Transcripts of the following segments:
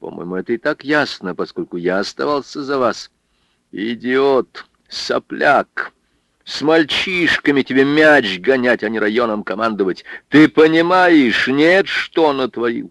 По-моему, это и так ясно, поскольку я оставался за вас. Идиот, сопляк, с мальчишками тебе мяч гонять, а не районом командовать. Ты понимаешь, нет, что натворил?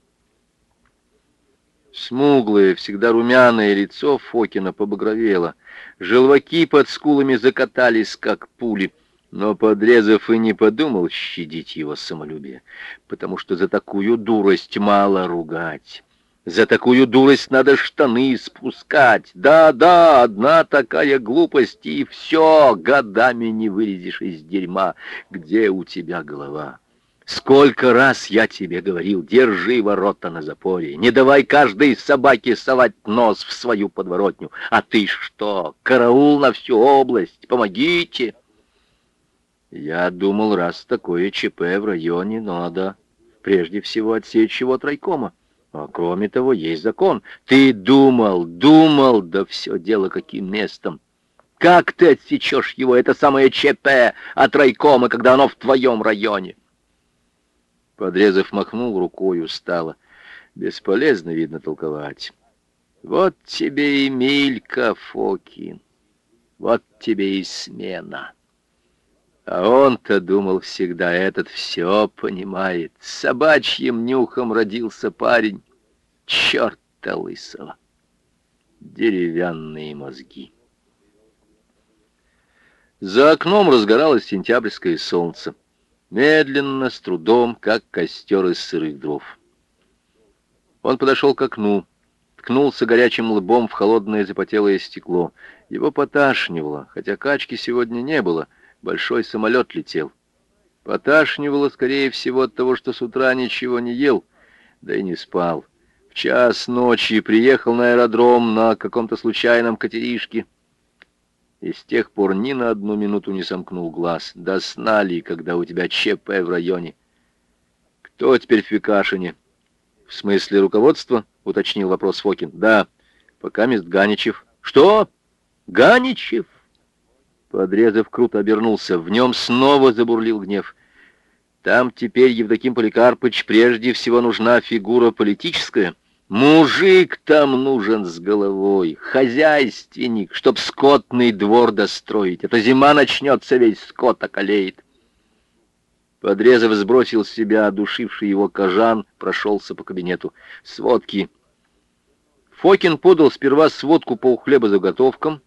Смуглое, всегда румяное лицо Фокина побагровело. Желваки под скулами закатались, как пули. Но Подрезов и не подумал щадить его самолюбие, потому что за такую дурость мало ругать. За такую дурость надо штаны спускать. Да-да, одна такая глупость, и все, годами не вылезешь из дерьма. Где у тебя голова? Сколько раз я тебе говорил, держи ворота на запоре, не давай каждой собаке совать нос в свою подворотню. А ты что, караул на всю область, помогите!» Я думал, раз такое ЧП в районе, надо прежде всего отсечь его тройкома. А кроме того, есть закон. Ты думал, думал, да все дело каким местом. Как ты отсечешь его, это самое ЧП от райкома, когда оно в твоем районе? Подрезав махнул рукой, устало. Бесполезно, видно, толковать. Вот тебе и Милька, Фокин. Вот тебе и смена. А он-то думал всегда, этот все понимает. С собачьим нюхом родился парень. Черта лысого. Деревянные мозги. За окном разгоралось сентябрьское солнце медленно, с трудом, как костер из сырых дров. Он подошел к окну, ткнулся горячим лбом в холодное запотелое стекло. Его поташнивало, хотя качки сегодня не было, большой самолет летел. Поташнивало, скорее всего, от того, что с утра ничего не ел, да и не спал. Час ночи приехал на аэродром на каком-то случайном катеришке, и с тех пор ни на одну минуту не сомкнул глаз. До сна ли, когда у тебя ЧП в районе? Кто теперь в Фикашине? В смысле руководства? Уточнил вопрос Фокин. Да, пока мест Ганичев. Что? Ганичев? Подрезав круто обернулся. В нем снова забурлил гнев. Там теперь Евдоким Поликарпыч прежде всего нужна фигура политическая — Мужик там нужен с головой, хозяйственник, чтоб скотный двор достроить. Это зима начнется, весь скот околеет. Подрезав сбросил с себя душивший его кожан, прошелся по кабинету. Сводки. Фокин подал сперва сводку по хлебозаготовкам,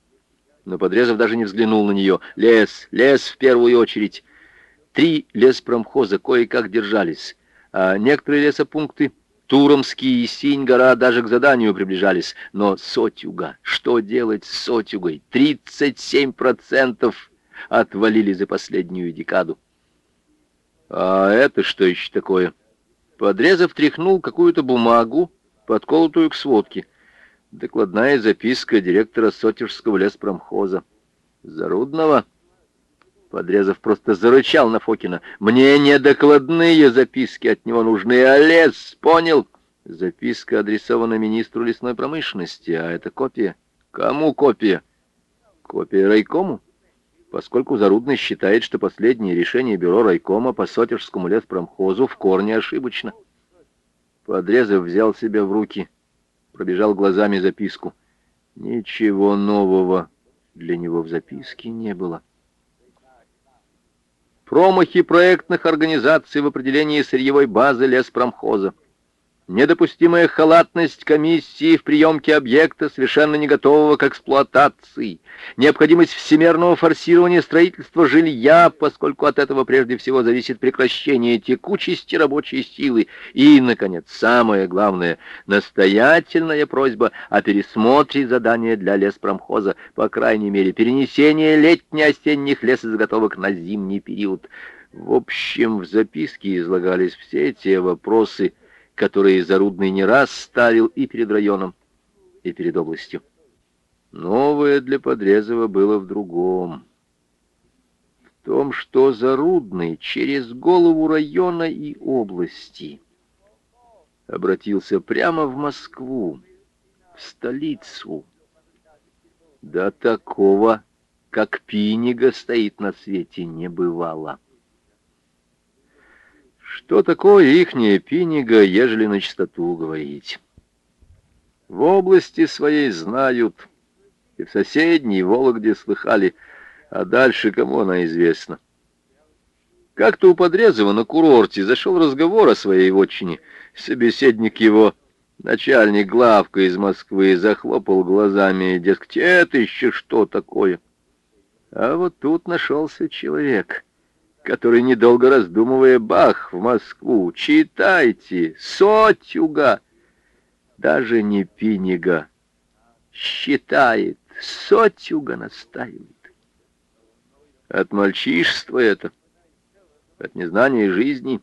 но Подрезов даже не взглянул на нее. Лес, лес в первую очередь. Три леспромхоза кое-как держались, а некоторые лесопункты Туромский и Синь-гора даже к заданию приближались. Но Сотюга, что делать с Сотюгой? 37% отвалили за последнюю декаду. А это что еще такое? Подрезав тряхнул какую-то бумагу, подколотую к сводке. Докладная записка директора Сотежского леспромхоза. Зарудного? Подрезав просто зарычал на Фокина. «Мне не докладные записки от него нужны, а лес, понял?» Записка адресована министру лесной промышленности, а это копия. Кому копия? Копия райкому? Поскольку Зарудный считает, что последнее решение бюро райкома по Сотежскому леспромхозу в корне ошибочно. Подрезав взял себя в руки, пробежал глазами записку. Ничего нового для него в записке не было. Промахи проектных организаций в определении сырьевой базы леспромхоза. Недопустимая халатность комиссии в приемке объекта, совершенно не готового к эксплуатации. Необходимость всемерного форсирования строительства жилья, поскольку от этого прежде всего зависит прекращение текучести рабочей силы. И, наконец, самое главное, настоятельная просьба о пересмотре задания для леспромхоза, по крайней мере, перенесение летне-осенних лесозаготовок на зимний период. В общем, в записке излагались все те вопросы, которые Зарудный не раз ставил и перед районом, и перед областью. Новое для Подрезова было в другом. В том, что Зарудный через голову района и области обратился прямо в Москву, в столицу. Да такого, как Пинига стоит на свете, не бывало. Что такое ихняя пинига, ежели на чистоту говорить? В области своей знают, и в соседней Вологде слыхали, а дальше кому она известна. Как-то у Подрезова на курорте зашел разговор о своей вотчине. Собеседник его, начальник главка из Москвы, захлопал глазами, дескать, это еще что такое? А вот тут нашелся человек, который, недолго раздумывая, бах, в Москву, читайте, сотюга, даже не пинига, считает, сотюга настаивает. От мальчишества это, от незнания жизни,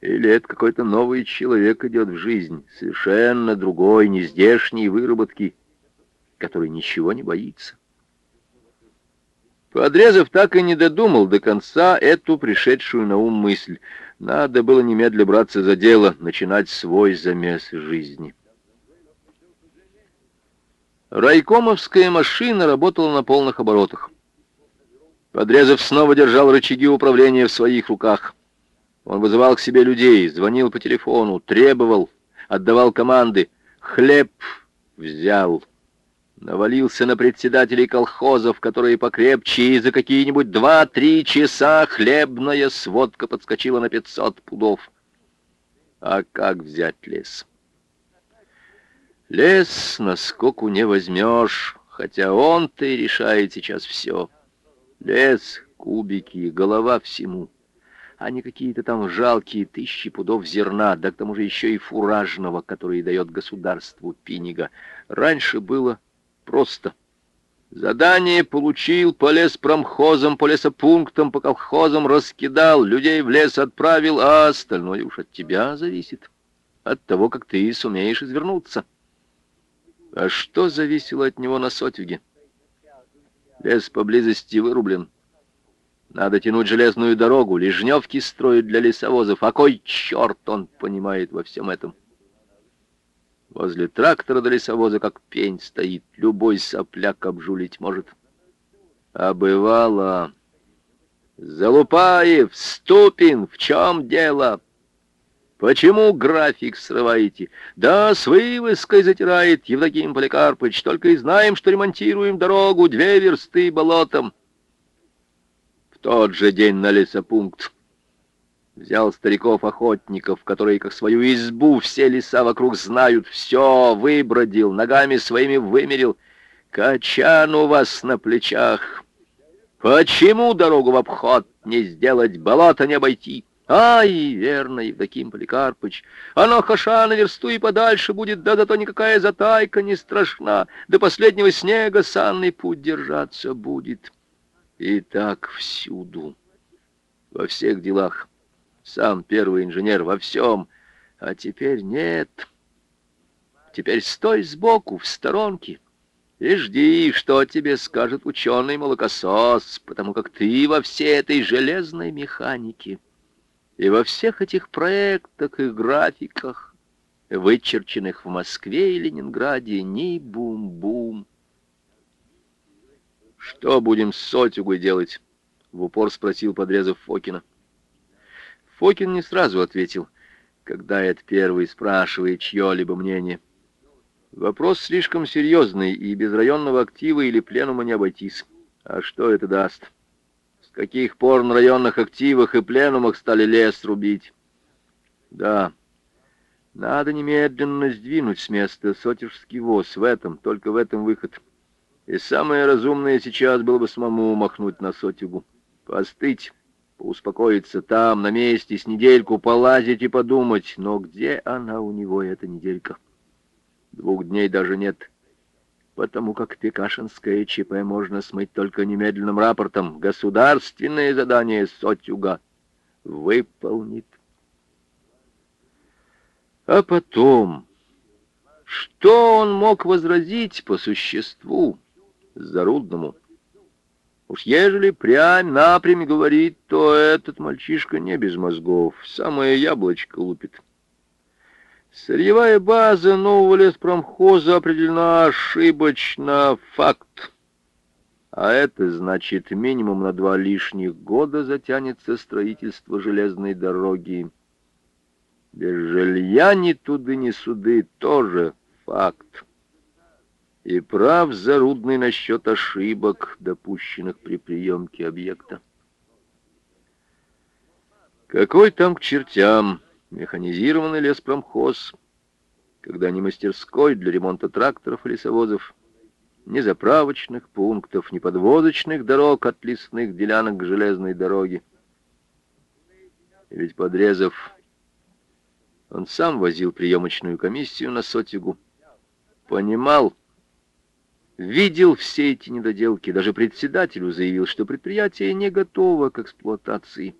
или это какой-то новый человек идет в жизнь, совершенно другой, нездешней выработки, который ничего не боится. Подрезов так и не додумал до конца эту пришедшую на ум мысль. Надо было немедля браться за дело, начинать свой замес жизни. Райкомовская машина работала на полных оборотах. Подрезов снова держал рычаги управления в своих руках. Он вызывал к себе людей, звонил по телефону, требовал, отдавал команды. Хлеб взял навалился на председателей колхозов, которые покрепче, и за какие-нибудь два-три часа хлебная сводка подскочила на пятьсот пудов. А как взять лес? Лес на скоку не возьмешь, хотя он-то и решает сейчас все. Лес, кубики, голова всему. А не какие-то там жалкие тысячи пудов зерна, да к тому же еще и фуражного, который дает государству Пинига. Раньше было просто. Задание получил, полез промхозом, по лесопунктам, по колхозам раскидал, людей в лес отправил, а остальное уж от тебя зависит. От того, как ты сумеешь извернуться. А что зависело от него на сотюге? Лес поблизости вырублен. Надо тянуть железную дорогу, лежневки строить для лесовозов. А кой черт он понимает во всем этом? Возле трактора до лесовоза, как пень стоит, любой сопляк обжулить может. А бывало... Залупаев, Ступин, в чем дело? Почему график срываете? Да, с вывеской затирает Евдоким Поликарпович. Только и знаем, что ремонтируем дорогу, две версты болотом. В тот же день на лесопункт Взял стариков-охотников, которые, как свою избу, все леса вокруг знают, все выбродил, ногами своими вымерил. Качан у вас на плечах. Почему дорогу в обход не сделать, болото не обойти? Ай, верно, Евдоким Поликарпыч, оно хаша на версту и подальше будет, да зато никакая затайка не страшна, до последнего снега санный путь держаться будет. И так всюду, во всех делах сам первый инженер во всем. А теперь нет. Теперь стой сбоку, в сторонке, и жди, что тебе скажет ученый-молокосос, потому как ты во всей этой железной механике и во всех этих проектах и графиках, вычерченных в Москве и Ленинграде, ни бум-бум. «Что будем с Сотюгой делать?» — в упор спросил подрезав Фокина. Фокин не сразу ответил, когда это первый спрашивает чье-либо мнение. Вопрос слишком серьезный, и без районного актива или пленума не обойтись. А что это даст? С каких пор на районных активах и пленумах стали лес рубить? Да, надо немедленно сдвинуть с места сотежский воз. В этом, только в этом выход. И самое разумное сейчас было бы самому махнуть на сотюгу. Постыть успокоиться там, на месте, с недельку полазить и подумать. Но где она у него, эта неделька? Двух дней даже нет, потому как Пекашинское ЧП можно смыть только немедленным рапортом. Государственное задание Сотюга выполнит. А потом, что он мог возразить по существу Зарудному? Уж ежели прям напрямь говорит, то этот мальчишка не без мозгов, самое яблочко лупит. Сырьевая база нового леспромхоза определена ошибочно факт. А это значит, минимум на два лишних года затянется строительство железной дороги. Без жилья ни туды, ни суды тоже факт. И прав Зарудный насчет ошибок, допущенных при приемке объекта. Какой там к чертям механизированный леспромхоз, когда ни мастерской для ремонта тракторов и лесовозов, ни заправочных пунктов, ни подвозочных дорог от лесных делянок к железной дороге. И ведь подрезав, он сам возил приемочную комиссию на Сотигу, понимал, видел все эти недоделки, даже председателю заявил, что предприятие не готово к эксплуатации.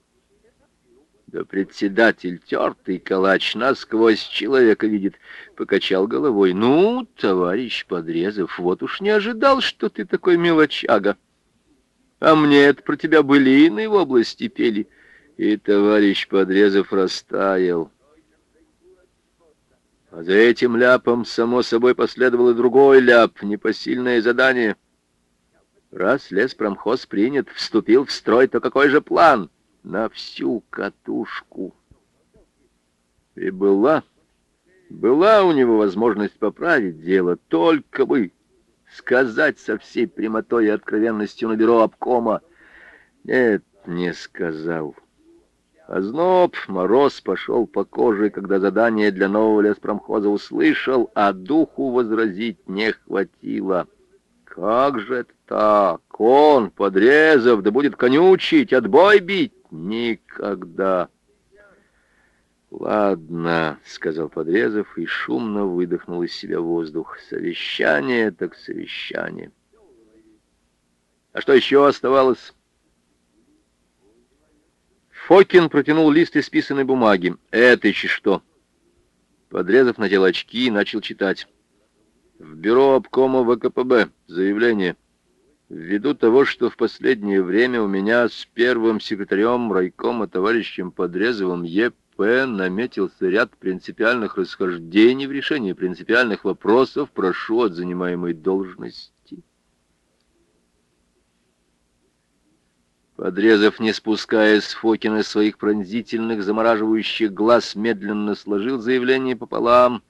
Да председатель, тертый калач, насквозь человека видит, покачал головой. Ну, товарищ Подрезов, вот уж не ожидал, что ты такой мелочага. А мне это про тебя былины в области пели. И товарищ Подрезов растаял. А за этим ляпом, само собой, последовал и другой ляп, непосильное задание. Раз леспромхоз принят, вступил в строй, то какой же план? — на всю катушку. И была, была у него возможность поправить дело, только бы сказать со всей прямотой и откровенностью на бюро обкома. Нет, не сказал. Озноб, мороз пошел по коже, когда задание для нового леспромхоза услышал, а духу возразить не хватило. Как же это так? Он, подрезав, да будет конючить, отбой бить? Никогда. «Ладно», — сказал Подрезов и шумно выдохнул из себя воздух. «Совещание так совещание». «А что еще оставалось?» Фокин протянул лист исписанной бумаги. «Это еще что?» Подрезов надел очки и начал читать. «В бюро обкома ВКПБ. Заявление». Ввиду того, что в последнее время у меня с первым секретарем райкома товарищем Подрезовым Е.П. наметился ряд принципиальных расхождений в решении принципиальных вопросов, прошу от занимаемой должности. Подрезов, не спуская с Фокина своих пронзительных, замораживающих глаз, медленно сложил заявление пополам,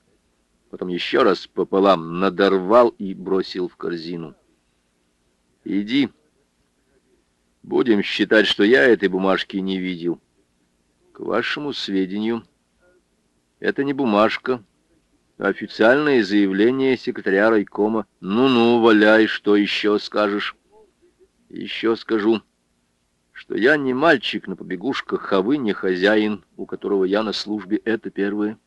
потом еще раз пополам надорвал и бросил в корзину. Иди. Будем считать, что я этой бумажки не видел. К вашему сведению, это не бумажка, а официальное заявление секретаря райкома. Ну-ну, валяй, что еще скажешь? Еще скажу, что я не мальчик на побегушках, а вы не хозяин, у которого я на службе. Это первое.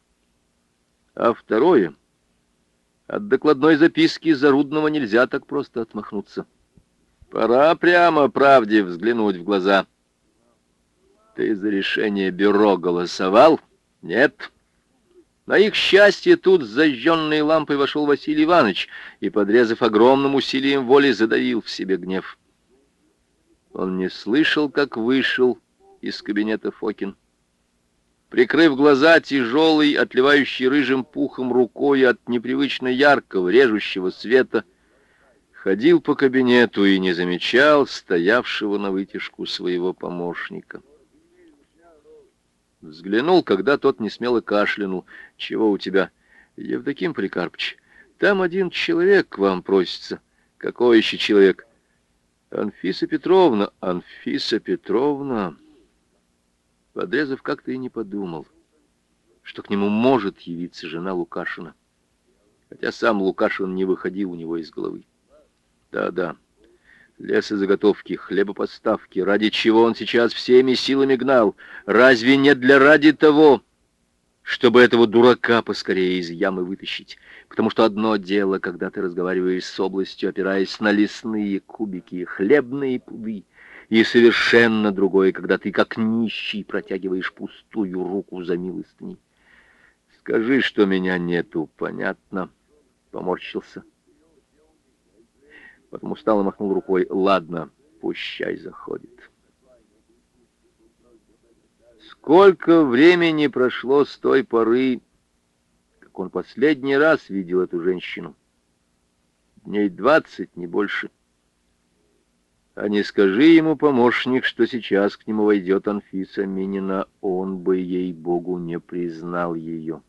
А второе, от докладной записки Зарудного нельзя так просто отмахнуться. Пора прямо правде взглянуть в глаза. Ты за решение бюро голосовал? Нет. На их счастье тут с зажженной лампой вошел Василий Иванович и, подрезав огромным усилием воли, задавил в себе гнев. Он не слышал, как вышел из кабинета Фокин. Прикрыв глаза тяжелый, отливающий рыжим пухом рукой от непривычно яркого, режущего света, ходил по кабинету и не замечал стоявшего на вытяжку своего помощника. Взглянул, когда тот не смело кашлянул. «Чего у тебя?» «Евдоким Прикарпыч, там один человек к вам просится». «Какой еще человек?» «Анфиса Петровна». «Анфиса Петровна...» Подрезов как-то и не подумал, что к нему может явиться жена Лукашина. Хотя сам Лукашин не выходил у него из головы. Да-да. Лесозаготовки, хлебоподставки. Ради чего он сейчас всеми силами гнал? Разве не для ради того, чтобы этого дурака поскорее из ямы вытащить? Потому что одно дело, когда ты разговариваешь с областью, опираясь на лесные кубики, хлебные пуды, и совершенно другое, когда ты, как нищий, протягиваешь пустую руку за милостыней. Скажи, что меня нету, понятно? Поморщился. Потом устало махнул рукой. «Ладно, пущай заходит». Сколько времени прошло с той поры, как он последний раз видел эту женщину? Дней двадцать, не больше. А не скажи ему, помощник, что сейчас к нему войдет Анфиса Минина, он бы, ей-богу, не признал ее.